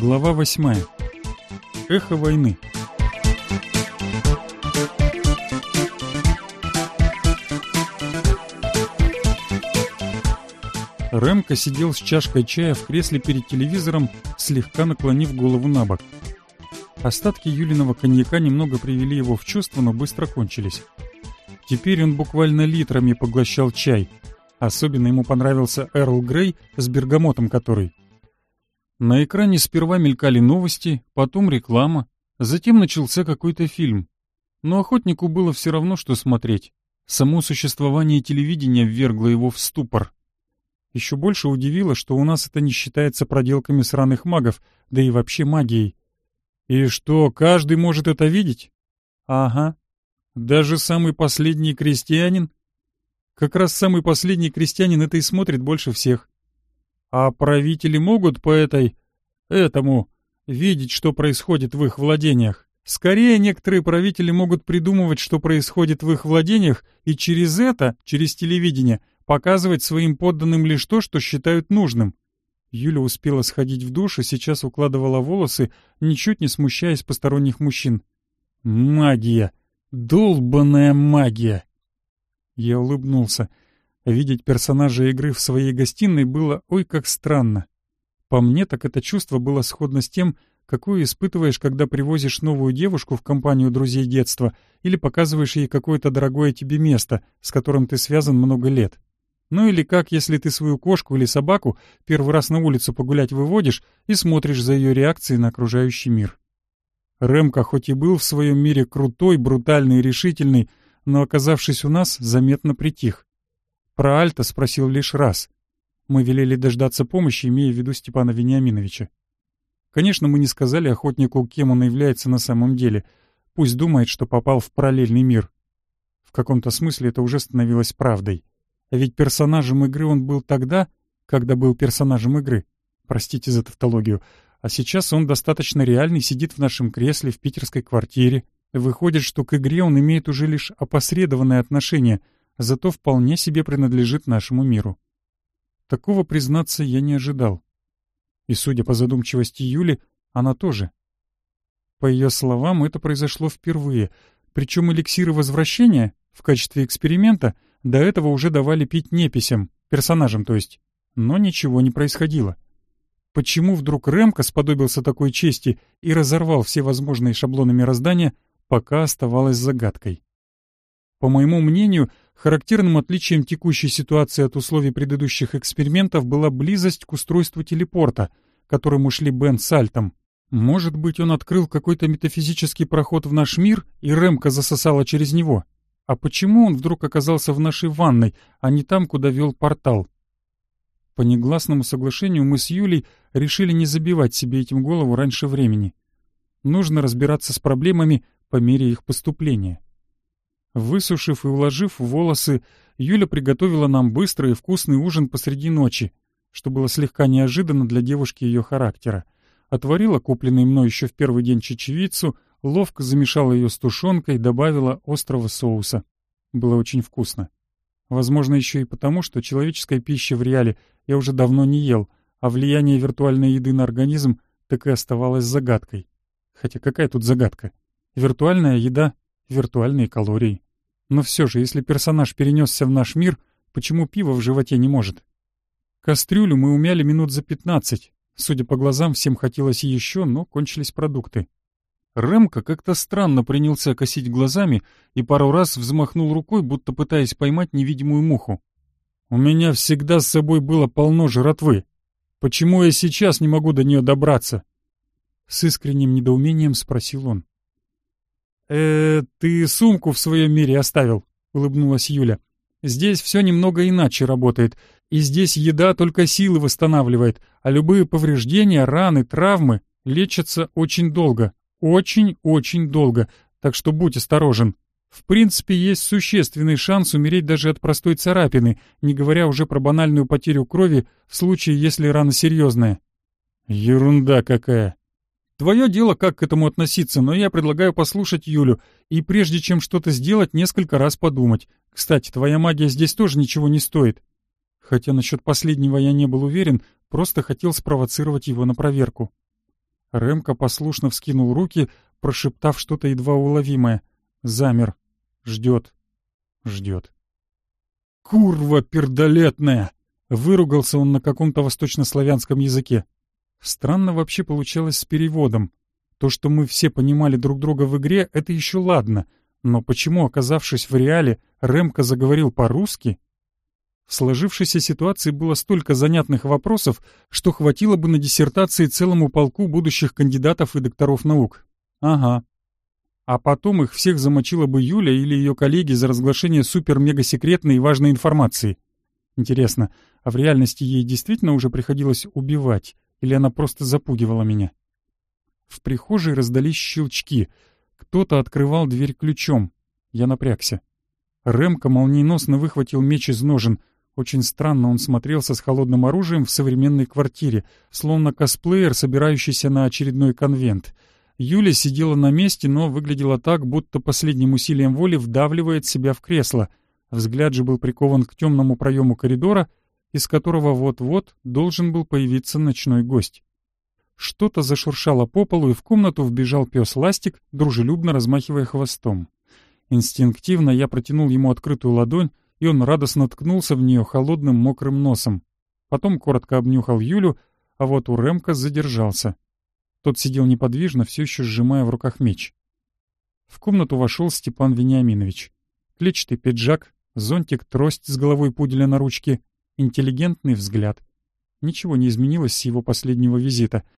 Глава восьмая. Эхо войны. Рэмко сидел с чашкой чая в кресле перед телевизором, слегка наклонив голову на бок. Остатки Юлиного коньяка немного привели его в чувство, но быстро кончились. Теперь он буквально литрами поглощал чай. Особенно ему понравился Эрл Грей с бергамотом который. На экране сперва мелькали новости, потом реклама, затем начался какой-то фильм. Но охотнику было все равно, что смотреть. Само существование телевидения ввергло его в ступор. Еще больше удивило, что у нас это не считается проделками сраных магов, да и вообще магией. И что, каждый может это видеть? Ага. Даже самый последний крестьянин? Как раз самый последний крестьянин это и смотрит больше всех. А правители могут по этой... этому... видеть, что происходит в их владениях? Скорее, некоторые правители могут придумывать, что происходит в их владениях, и через это, через телевидение, показывать своим подданным лишь то, что считают нужным. Юля успела сходить в душ и сейчас укладывала волосы, ничуть не смущаясь посторонних мужчин. «Магия! Долбаная магия!» Я улыбнулся. Видеть персонажа игры в своей гостиной было ой как странно. По мне, так это чувство было сходно с тем, какое испытываешь, когда привозишь новую девушку в компанию друзей детства или показываешь ей какое-то дорогое тебе место, с которым ты связан много лет. Ну или как, если ты свою кошку или собаку первый раз на улицу погулять выводишь и смотришь за ее реакцией на окружающий мир. Рэмка хоть и был в своем мире крутой, брутальный решительный, но, оказавшись у нас, заметно притих. Про Альта спросил лишь раз. Мы велели дождаться помощи, имея в виду Степана Вениаминовича. Конечно, мы не сказали охотнику, кем он является на самом деле. Пусть думает, что попал в параллельный мир. В каком-то смысле это уже становилось правдой. А ведь персонажем игры он был тогда, когда был персонажем игры. Простите за тавтологию. А сейчас он достаточно реальный, сидит в нашем кресле в питерской квартире. Выходит, что к игре он имеет уже лишь опосредованное отношение — зато вполне себе принадлежит нашему миру. Такого, признаться, я не ожидал. И, судя по задумчивости Юли, она тоже. По ее словам, это произошло впервые, причем эликсиры возвращения в качестве эксперимента до этого уже давали пить неписям, персонажам то есть, но ничего не происходило. Почему вдруг Рэмко сподобился такой чести и разорвал все возможные шаблоны мироздания, пока оставалось загадкой. По моему мнению, характерным отличием текущей ситуации от условий предыдущих экспериментов была близость к устройству телепорта, к которому шли Бен с Альтом. Может быть, он открыл какой-то метафизический проход в наш мир, и Ремка засосала через него? А почему он вдруг оказался в нашей ванной, а не там, куда вел портал? По негласному соглашению мы с Юлей решили не забивать себе этим голову раньше времени. Нужно разбираться с проблемами по мере их поступления. Высушив и уложив волосы, Юля приготовила нам быстрый и вкусный ужин посреди ночи, что было слегка неожиданно для девушки ее характера. Отварила купленный мной еще в первый день чечевицу, ловко замешала ее с тушенкой, добавила острого соуса. Было очень вкусно. Возможно, еще и потому, что человеческая пища в реале я уже давно не ел, а влияние виртуальной еды на организм так и оставалось загадкой. Хотя какая тут загадка? Виртуальная еда виртуальные калории. Но все же, если персонаж перенесся в наш мир, почему пиво в животе не может? Кастрюлю мы умяли минут за пятнадцать. Судя по глазам, всем хотелось еще, но кончились продукты. Рэмка как-то странно принялся косить глазами и пару раз взмахнул рукой, будто пытаясь поймать невидимую муху. «У меня всегда с собой было полно жратвы. Почему я сейчас не могу до нее добраться?» С искренним недоумением спросил он э ты сумку в своем мире оставил», — улыбнулась Юля. «Здесь все немного иначе работает, и здесь еда только силы восстанавливает, а любые повреждения, раны, травмы лечатся очень долго, очень-очень долго, так что будь осторожен. В принципе, есть существенный шанс умереть даже от простой царапины, не говоря уже про банальную потерю крови в случае, если рана серьезная». «Ерунда какая!» Твое дело, как к этому относиться, но я предлагаю послушать Юлю и прежде чем что-то сделать, несколько раз подумать. Кстати, твоя магия здесь тоже ничего не стоит. Хотя насчет последнего я не был уверен, просто хотел спровоцировать его на проверку. Ремка послушно вскинул руки, прошептав что-то едва уловимое. Замер. Ждет. Ждет. «Курва пердолетная!» — выругался он на каком-то восточнославянском языке. Странно вообще получалось с переводом. То, что мы все понимали друг друга в игре, это еще ладно. Но почему, оказавшись в реале, Ремка заговорил по-русски? В сложившейся ситуации было столько занятных вопросов, что хватило бы на диссертации целому полку будущих кандидатов и докторов наук. Ага. А потом их всех замочила бы Юля или ее коллеги за разглашение супер-мега-секретной и важной информации. Интересно, а в реальности ей действительно уже приходилось убивать, или она просто запугивала меня? В прихожей раздались щелчки. Кто-то открывал дверь ключом. Я напрягся. Ремка молниеносно выхватил меч из ножен. Очень странно он смотрелся с холодным оружием в современной квартире, словно косплеер, собирающийся на очередной конвент. Юля сидела на месте, но выглядела так, будто последним усилием воли вдавливает себя в кресло. Взгляд же был прикован к темному проему коридора, из которого вот-вот должен был появиться ночной гость. Что-то зашуршало по полу, и в комнату вбежал пес Ластик, дружелюбно размахивая хвостом. Инстинктивно я протянул ему открытую ладонь, и он радостно ткнулся в нее холодным мокрым носом. Потом коротко обнюхал Юлю, а вот у Ремка задержался. Тот сидел неподвижно, все еще сжимая в руках меч. В комнату вошел Степан Вениаминович. Клетчатый пиджак, зонтик-трость с головой пуделя на ручке, интеллигентный взгляд. Ничего не изменилось с его последнего визита —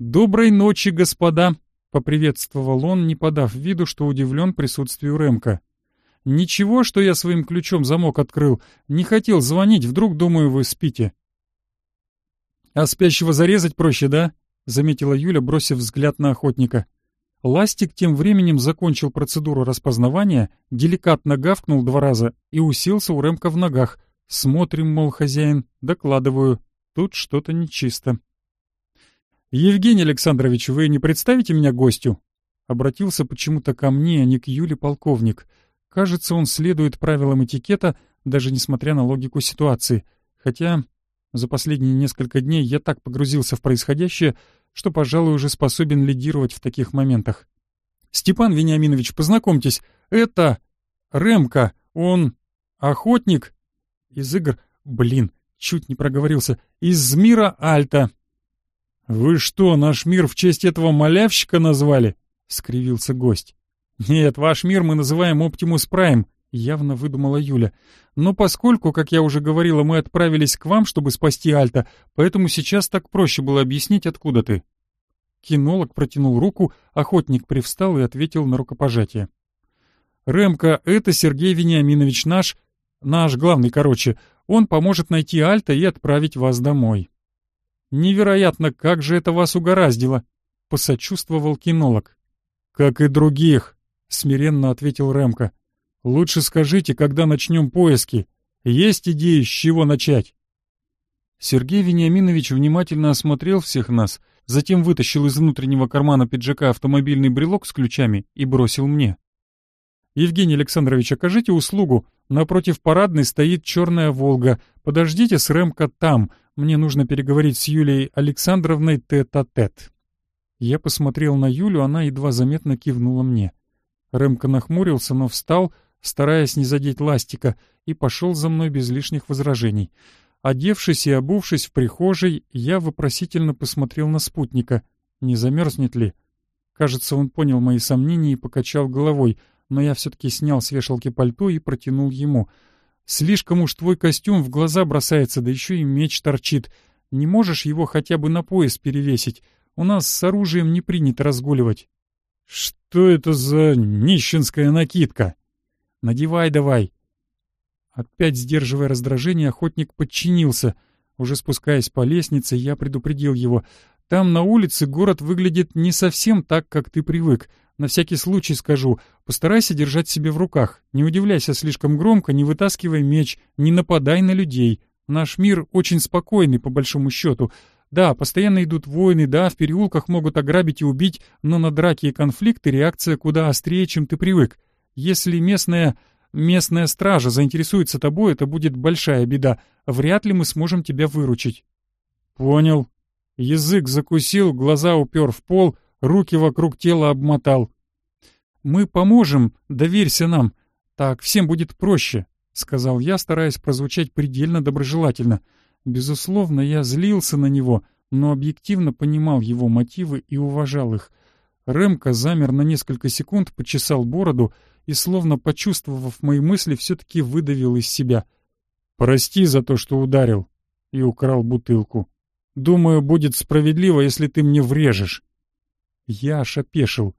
«Доброй ночи, господа!» — поприветствовал он, не подав виду, что удивлен присутствию Ремка. «Ничего, что я своим ключом замок открыл. Не хотел звонить, вдруг, думаю, вы спите». «А спящего зарезать проще, да?» — заметила Юля, бросив взгляд на охотника. Ластик тем временем закончил процедуру распознавания, деликатно гавкнул два раза и уселся у Ремка в ногах. «Смотрим, мол, хозяин, докладываю. Тут что-то нечисто». «Евгений Александрович, вы не представите меня гостю?» Обратился почему-то ко мне, а не к Юле полковник. Кажется, он следует правилам этикета, даже несмотря на логику ситуации. Хотя за последние несколько дней я так погрузился в происходящее, что, пожалуй, уже способен лидировать в таких моментах. «Степан Вениаминович, познакомьтесь, это... Ремка, он... охотник...» Из игр... Блин, чуть не проговорился. «Из мира Альта, «Вы что, наш мир в честь этого малявщика назвали?» — скривился гость. «Нет, ваш мир мы называем Оптимус Прайм», — явно выдумала Юля. «Но поскольку, как я уже говорила, мы отправились к вам, чтобы спасти Альта, поэтому сейчас так проще было объяснить, откуда ты». Кинолог протянул руку, охотник привстал и ответил на рукопожатие. «Ремка, это Сергей Вениаминович наш, наш главный, короче. Он поможет найти Альта и отправить вас домой». «Невероятно, как же это вас угораздило!» — посочувствовал кинолог. «Как и других», — смиренно ответил Ремко. «Лучше скажите, когда начнем поиски. Есть идеи, с чего начать?» Сергей Вениаминович внимательно осмотрел всех нас, затем вытащил из внутреннего кармана пиджака автомобильный брелок с ключами и бросил мне. «Евгений Александрович, окажите услугу. Напротив парадной стоит черная «Волга». Подождите с Ремко там. Мне нужно переговорить с Юлией Александровной тет-а-тет. -тет. Я посмотрел на Юлю, она едва заметно кивнула мне. Рэмко нахмурился, но встал, стараясь не задеть ластика, и пошел за мной без лишних возражений. Одевшись и обувшись в прихожей, я вопросительно посмотрел на спутника. Не замерзнет ли? Кажется, он понял мои сомнения и покачал головой, но я все-таки снял с вешалки пальто и протянул ему — Слишком уж твой костюм в глаза бросается, да еще и меч торчит. Не можешь его хотя бы на пояс перевесить? У нас с оружием не принято разгуливать». «Что это за нищенская накидка?» «Надевай давай». Опять сдерживая раздражение, охотник подчинился. Уже спускаясь по лестнице, я предупредил его. «Там на улице город выглядит не совсем так, как ты привык. На всякий случай скажу, постарайся держать себя в руках. Не удивляйся слишком громко, не вытаскивай меч, не нападай на людей. Наш мир очень спокойный, по большому счету. Да, постоянно идут войны, да, в переулках могут ограбить и убить, но на драки и конфликты реакция куда острее, чем ты привык. Если местная... местная стража заинтересуется тобой, это будет большая беда. Вряд ли мы сможем тебя выручить». «Понял», Язык закусил, глаза упер в пол, руки вокруг тела обмотал. «Мы поможем, доверься нам. Так всем будет проще», — сказал я, стараясь прозвучать предельно доброжелательно. Безусловно, я злился на него, но объективно понимал его мотивы и уважал их. Рэмка замер на несколько секунд, почесал бороду и, словно почувствовав мои мысли, все-таки выдавил из себя. «Прости за то, что ударил», — и украл бутылку. «Думаю, будет справедливо, если ты мне врежешь». Я аж опешил.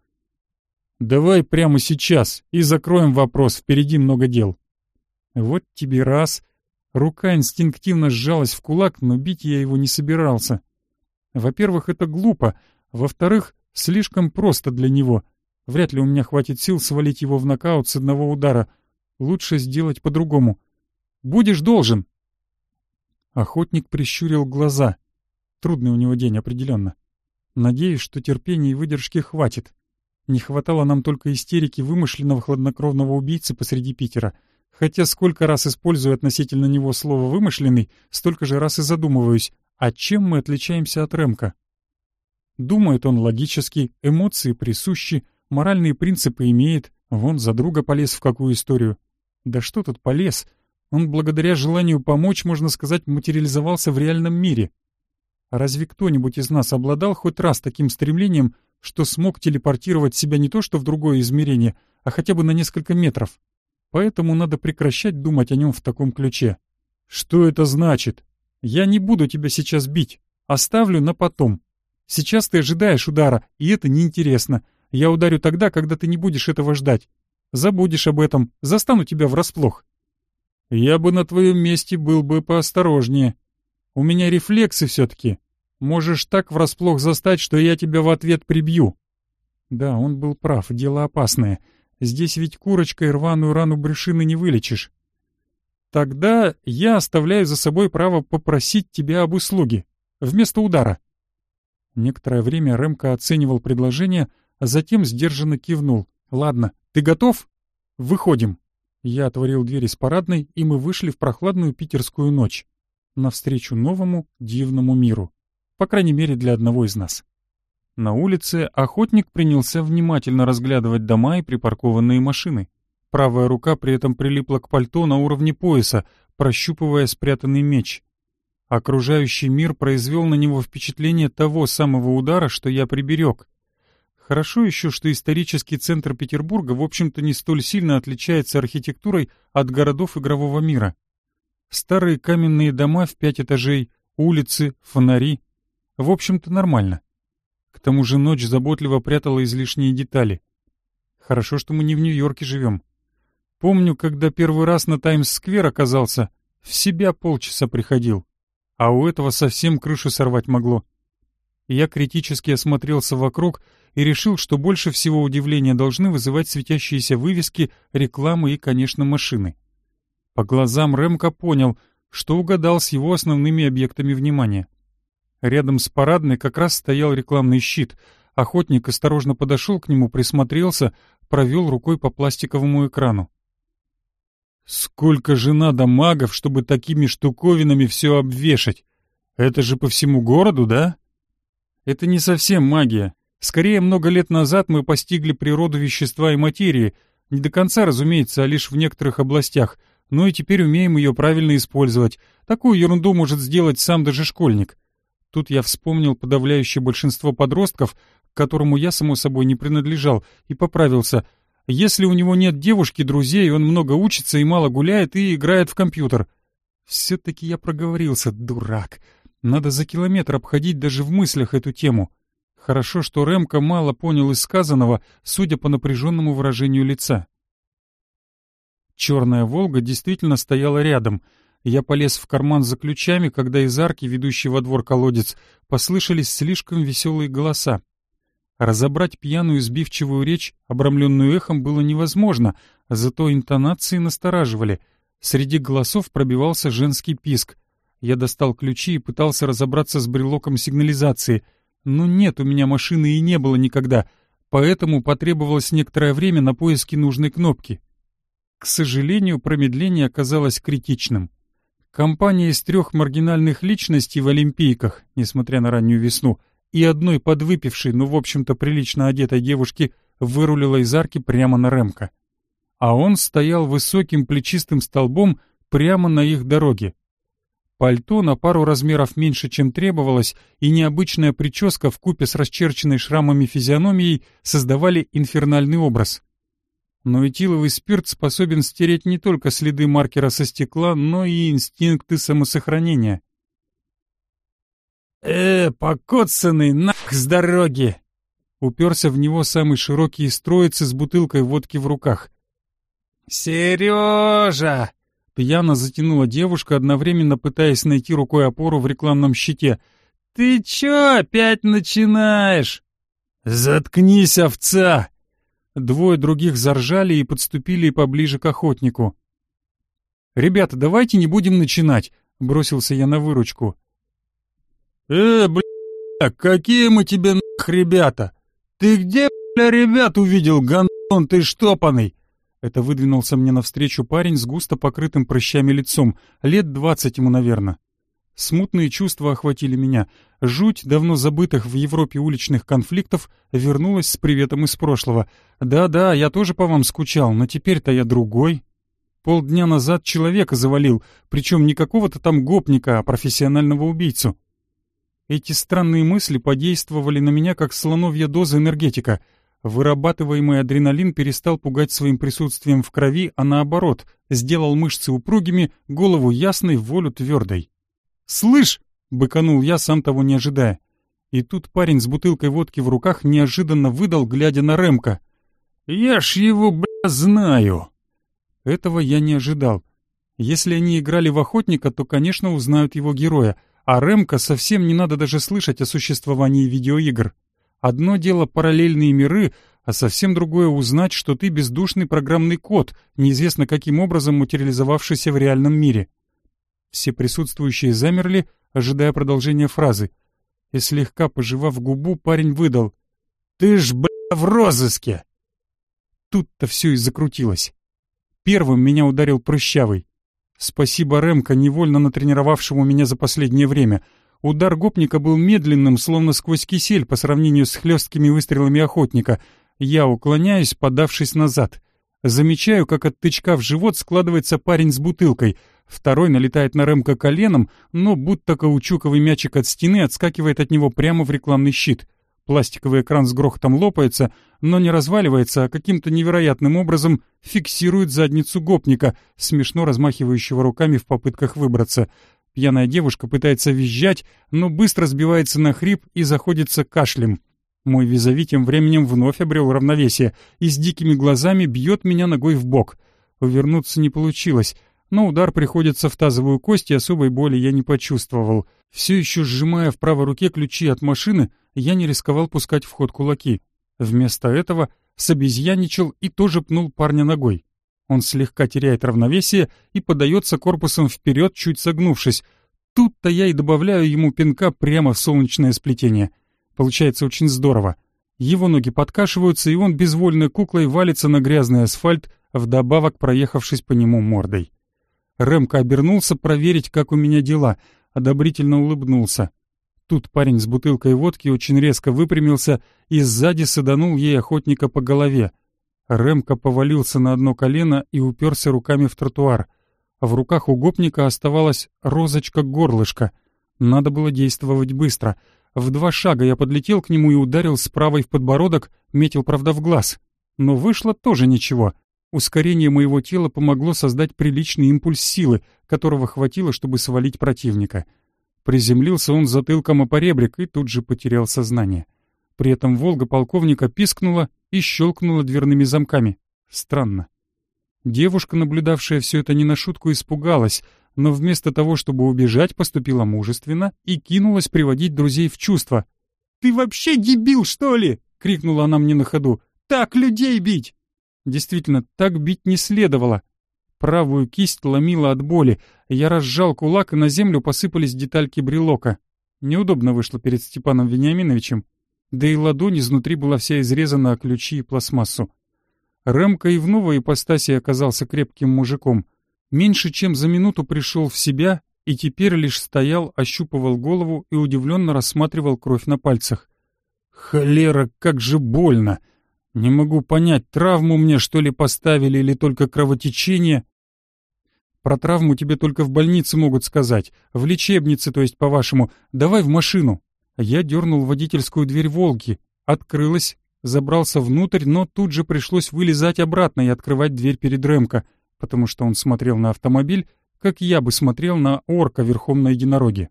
«Давай прямо сейчас и закроем вопрос, впереди много дел». Вот тебе раз. Рука инстинктивно сжалась в кулак, но бить я его не собирался. Во-первых, это глупо. Во-вторых, слишком просто для него. Вряд ли у меня хватит сил свалить его в нокаут с одного удара. Лучше сделать по-другому. Будешь должен. Охотник прищурил глаза. Трудный у него день, определенно. Надеюсь, что терпения и выдержки хватит. Не хватало нам только истерики вымышленного хладнокровного убийцы посреди Питера — Хотя сколько раз использую относительно него слово «вымышленный», столько же раз и задумываюсь, а чем мы отличаемся от Ремка? Думает он логически, эмоции присущи, моральные принципы имеет, вон за друга полез в какую историю. Да что тут полез? Он благодаря желанию помочь, можно сказать, материализовался в реальном мире. Разве кто-нибудь из нас обладал хоть раз таким стремлением, что смог телепортировать себя не то что в другое измерение, а хотя бы на несколько метров? Поэтому надо прекращать думать о нем в таком ключе. Что это значит? Я не буду тебя сейчас бить. Оставлю на потом. Сейчас ты ожидаешь удара, и это неинтересно. Я ударю тогда, когда ты не будешь этого ждать. Забудешь об этом, застану тебя врасплох. Я бы на твоем месте был бы поосторожнее. У меня рефлексы все-таки. Можешь так врасплох застать, что я тебя в ответ прибью. Да, он был прав, дело опасное. Здесь ведь курочкой рваную рану брюшины не вылечишь. Тогда я оставляю за собой право попросить тебя об услуге. Вместо удара. Некоторое время Рэмко оценивал предложение, а затем сдержанно кивнул. «Ладно, ты готов? Выходим». Я отворил дверь из парадной, и мы вышли в прохладную питерскую ночь. Навстречу новому дивному миру. По крайней мере, для одного из нас. На улице охотник принялся внимательно разглядывать дома и припаркованные машины. Правая рука при этом прилипла к пальто на уровне пояса, прощупывая спрятанный меч. Окружающий мир произвел на него впечатление того самого удара, что я приберег. Хорошо еще, что исторический центр Петербурга, в общем-то, не столь сильно отличается архитектурой от городов игрового мира. Старые каменные дома в пять этажей, улицы, фонари. В общем-то, нормально. К тому же ночь заботливо прятала излишние детали. Хорошо, что мы не в Нью-Йорке живем. Помню, когда первый раз на Таймс-сквер оказался, в себя полчаса приходил. А у этого совсем крышу сорвать могло. Я критически осмотрелся вокруг и решил, что больше всего удивления должны вызывать светящиеся вывески, рекламы и, конечно, машины. По глазам Рэмка понял, что угадал с его основными объектами внимания. Рядом с парадной как раз стоял рекламный щит. Охотник осторожно подошел к нему, присмотрелся, провел рукой по пластиковому экрану. «Сколько же надо магов, чтобы такими штуковинами все обвешать? Это же по всему городу, да?» «Это не совсем магия. Скорее, много лет назад мы постигли природу вещества и материи, не до конца, разумеется, а лишь в некоторых областях, но и теперь умеем ее правильно использовать. Такую ерунду может сделать сам даже школьник. Тут я вспомнил подавляющее большинство подростков, к которому я, само собой, не принадлежал, и поправился. Если у него нет девушки, друзей, он много учится и мало гуляет и играет в компьютер. Все-таки я проговорился, дурак. Надо за километр обходить даже в мыслях эту тему. Хорошо, что Рэмко мало понял из сказанного, судя по напряженному выражению лица. Черная «Волга» действительно стояла рядом — я полез в карман за ключами, когда из арки, ведущей во двор колодец, послышались слишком веселые голоса. Разобрать пьяную сбивчивую речь, обрамленную эхом, было невозможно, зато интонации настораживали. Среди голосов пробивался женский писк. Я достал ключи и пытался разобраться с брелоком сигнализации. Но нет у меня машины и не было никогда, поэтому потребовалось некоторое время на поиски нужной кнопки. К сожалению, промедление оказалось критичным. Компания из трех маргинальных личностей в Олимпийках, несмотря на раннюю весну, и одной подвыпившей, но, в общем-то, прилично одетой девушки вырулила из арки прямо на Ремка. А он стоял высоким плечистым столбом прямо на их дороге. Пальто на пару размеров меньше, чем требовалось, и необычная прическа в купе с расчерченной шрамами физиономией создавали инфернальный образ. Но этиловый спирт способен стереть не только следы маркера со стекла, но и инстинкты самосохранения. «Э, покоцанный, нах с дороги!» Уперся в него самый широкий из троицы с бутылкой водки в руках. «Сережа!» Пьяно затянула девушка, одновременно пытаясь найти рукой опору в рекламном щите. «Ты чё опять начинаешь?» «Заткнись, овца!» Двое других заржали и подступили поближе к охотнику. «Ребята, давайте не будем начинать», — бросился я на выручку. «Э, бля, какие мы тебе нах ребята? Ты где, бля, ребят увидел, гандон ты штопанный?» Это выдвинулся мне навстречу парень с густо покрытым прыщами лицом, лет двадцать ему, наверное. Смутные чувства охватили меня. Жуть давно забытых в Европе уличных конфликтов вернулась с приветом из прошлого. Да-да, я тоже по вам скучал, но теперь-то я другой. Полдня назад человека завалил, причем не какого-то там гопника, а профессионального убийцу. Эти странные мысли подействовали на меня, как слоновья доза энергетика — Вырабатываемый адреналин перестал пугать своим присутствием в крови, а наоборот, сделал мышцы упругими, голову ясной, волю твердой. «Слышь!» — быканул я, сам того не ожидая. И тут парень с бутылкой водки в руках неожиданно выдал, глядя на Ремка. «Я ж его, бля, знаю!» Этого я не ожидал. Если они играли в охотника, то, конечно, узнают его героя, а Ремка совсем не надо даже слышать о существовании видеоигр. Одно дело параллельные миры, а совсем другое узнать, что ты бездушный программный код, неизвестно каким образом материализовавшийся в реальном мире. Все присутствующие замерли, ожидая продолжения фразы. И слегка пожевав губу, парень выдал. «Ты ж, бля, в розыске!» Тут-то все и закрутилось. Первым меня ударил прыщавый. Спасибо Ремка, невольно натренировавшему меня за последнее время — Удар гопника был медленным, словно сквозь кисель по сравнению с хлесткими выстрелами охотника. Я уклоняюсь, подавшись назад. Замечаю, как от тычка в живот складывается парень с бутылкой. Второй налетает на Ремка коленом, но будто каучуковый мячик от стены отскакивает от него прямо в рекламный щит. Пластиковый экран с грохотом лопается, но не разваливается, а каким-то невероятным образом фиксирует задницу гопника, смешно размахивающего руками в попытках выбраться. Пьяная девушка пытается визжать, но быстро сбивается на хрип и заходится кашлем. Мой визави тем временем вновь обрел равновесие и с дикими глазами бьет меня ногой в бок. Увернуться не получилось, но удар приходится в тазовую кость, и особой боли я не почувствовал. Все еще сжимая в правой руке ключи от машины, я не рисковал пускать в ход кулаки. Вместо этого собезьяничал и тоже пнул парня ногой. Он слегка теряет равновесие и подается корпусом вперед, чуть согнувшись. Тут-то я и добавляю ему пинка прямо в солнечное сплетение. Получается очень здорово. Его ноги подкашиваются, и он безвольной куклой валится на грязный асфальт, вдобавок проехавшись по нему мордой. Рэмко обернулся проверить, как у меня дела, одобрительно улыбнулся. Тут парень с бутылкой водки очень резко выпрямился и сзади саданул ей охотника по голове — Ремка повалился на одно колено и уперся руками в тротуар. В руках у гопника оставалась розочка-горлышко. Надо было действовать быстро. В два шага я подлетел к нему и ударил с правой в подбородок, метил, правда, в глаз. Но вышло тоже ничего. Ускорение моего тела помогло создать приличный импульс силы, которого хватило, чтобы свалить противника. Приземлился он затылком о поребрик и тут же потерял сознание. При этом «Волга» полковника пискнула и щелкнула дверными замками. Странно. Девушка, наблюдавшая все это не на шутку, испугалась, но вместо того, чтобы убежать, поступила мужественно и кинулась приводить друзей в чувство. «Ты вообще дебил, что ли?» — крикнула она мне на ходу. «Так людей бить!» Действительно, так бить не следовало. Правую кисть ломила от боли. Я разжал кулак, и на землю посыпались детальки брелока. Неудобно вышло перед Степаном Вениаминовичем да и ладонь изнутри была вся изрезана о ключи и пластмассу. Ремка и в новой ипостаси оказался крепким мужиком. Меньше чем за минуту пришел в себя и теперь лишь стоял, ощупывал голову и удивленно рассматривал кровь на пальцах. «Холера, как же больно! Не могу понять, травму мне что ли поставили или только кровотечение?» «Про травму тебе только в больнице могут сказать, в лечебнице, то есть по-вашему. Давай в машину!» Я дернул водительскую дверь «Волги», открылась, забрался внутрь, но тут же пришлось вылезать обратно и открывать дверь перед Ремко, потому что он смотрел на автомобиль, как я бы смотрел на орка верхом на единороге.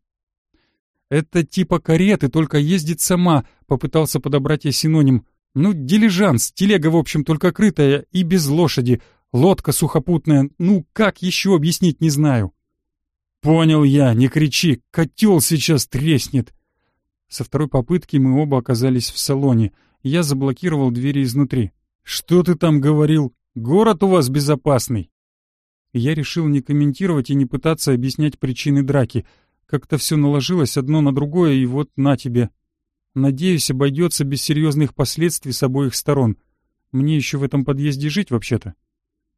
«Это типа кареты, только ездит сама», — попытался подобрать я синоним. «Ну, дилижанс, телега, в общем, только крытая и без лошади, лодка сухопутная, ну, как еще объяснить, не знаю». «Понял я, не кричи, котел сейчас треснет». Со второй попытки мы оба оказались в салоне. Я заблокировал двери изнутри. «Что ты там говорил? Город у вас безопасный?» Я решил не комментировать и не пытаться объяснять причины драки. Как-то все наложилось одно на другое, и вот на тебе. Надеюсь, обойдется без серьезных последствий с обоих сторон. Мне еще в этом подъезде жить вообще-то.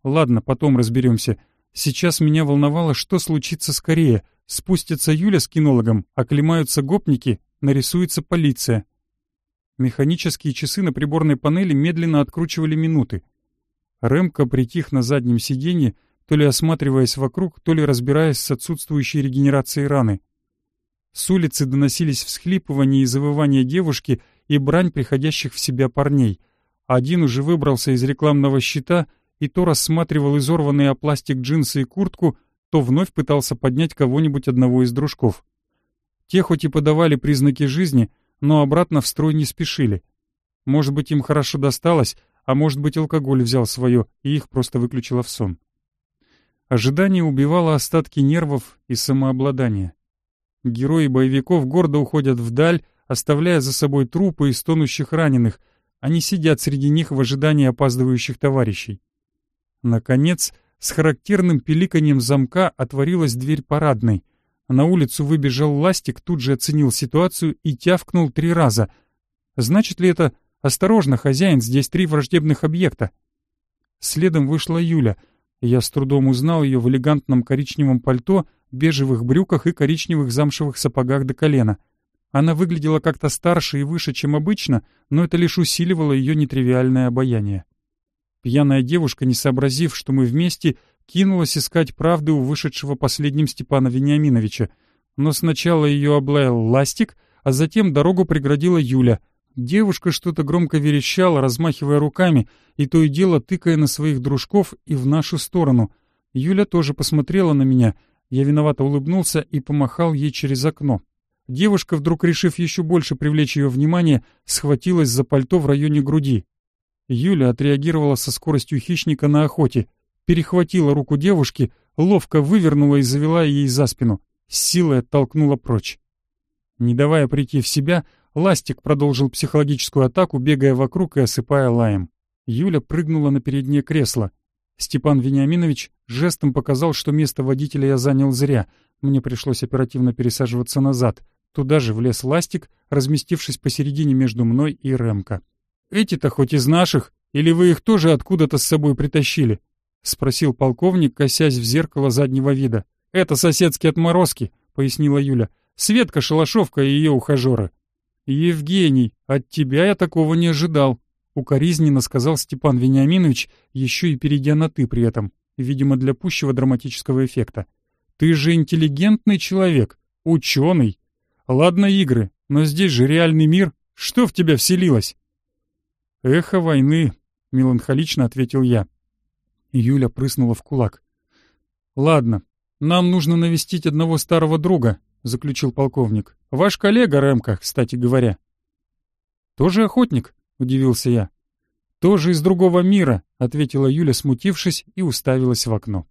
Ладно, потом разберемся. Сейчас меня волновало, что случится скорее. Спустится Юля с кинологом, оклемаются гопники, нарисуется полиция. Механические часы на приборной панели медленно откручивали минуты. Рэмка притих на заднем сиденье, то ли осматриваясь вокруг, то ли разбираясь с отсутствующей регенерацией раны. С улицы доносились всхлипывания и завывания девушки и брань приходящих в себя парней. Один уже выбрался из рекламного щита и то рассматривал изорванные о пластик джинсы и куртку, то вновь пытался поднять кого-нибудь одного из дружков. Те хоть и подавали признаки жизни, но обратно в строй не спешили. Может быть, им хорошо досталось, а может быть, алкоголь взял свое, и их просто выключило в сон. Ожидание убивало остатки нервов и самообладания. Герои боевиков гордо уходят вдаль, оставляя за собой трупы и стонущих раненых. Они сидят среди них в ожидании опаздывающих товарищей. Наконец, с характерным пиликаньем замка отворилась дверь парадной. На улицу выбежал ластик, тут же оценил ситуацию и тявкнул три раза. Значит ли это «Осторожно, хозяин, здесь три враждебных объекта»? Следом вышла Юля — я с трудом узнал ее в элегантном коричневом пальто, бежевых брюках и коричневых замшевых сапогах до колена. Она выглядела как-то старше и выше, чем обычно, но это лишь усиливало ее нетривиальное обаяние. Пьяная девушка, не сообразив, что мы вместе, кинулась искать правды у вышедшего последним Степана Вениаминовича. Но сначала ее облаял ластик, а затем дорогу преградила Юля — Девушка что-то громко верещала, размахивая руками, и то и дело тыкая на своих дружков и в нашу сторону. Юля тоже посмотрела на меня. Я виновато улыбнулся и помахал ей через окно. Девушка, вдруг решив еще больше привлечь ее внимание, схватилась за пальто в районе груди. Юля отреагировала со скоростью хищника на охоте, перехватила руку девушки, ловко вывернула и завела ей за спину, с силой оттолкнула прочь. Не давая прийти в себя, Ластик продолжил психологическую атаку, бегая вокруг и осыпая лаем. Юля прыгнула на переднее кресло. Степан Вениаминович жестом показал, что место водителя я занял зря. Мне пришлось оперативно пересаживаться назад. Туда же влез Ластик, разместившись посередине между мной и Ремко. «Эти-то хоть из наших, или вы их тоже откуда-то с собой притащили?» — спросил полковник, косясь в зеркало заднего вида. «Это соседские отморозки», — пояснила Юля. «Светка Шалашовка и ее ухажеры». «Евгений, от тебя я такого не ожидал», — укоризненно сказал Степан Вениаминович, еще и перейдя на «ты» при этом, видимо, для пущего драматического эффекта. «Ты же интеллигентный человек, ученый. Ладно игры, но здесь же реальный мир. Что в тебя вселилось?» «Эхо войны», — меланхолично ответил я. Юля прыснула в кулак. «Ладно, нам нужно навестить одного старого друга, заключил полковник. «Ваш коллега Рэмка, кстати говоря». «Тоже охотник?» — удивился я. «Тоже из другого мира», — ответила Юля, смутившись, и уставилась в окно.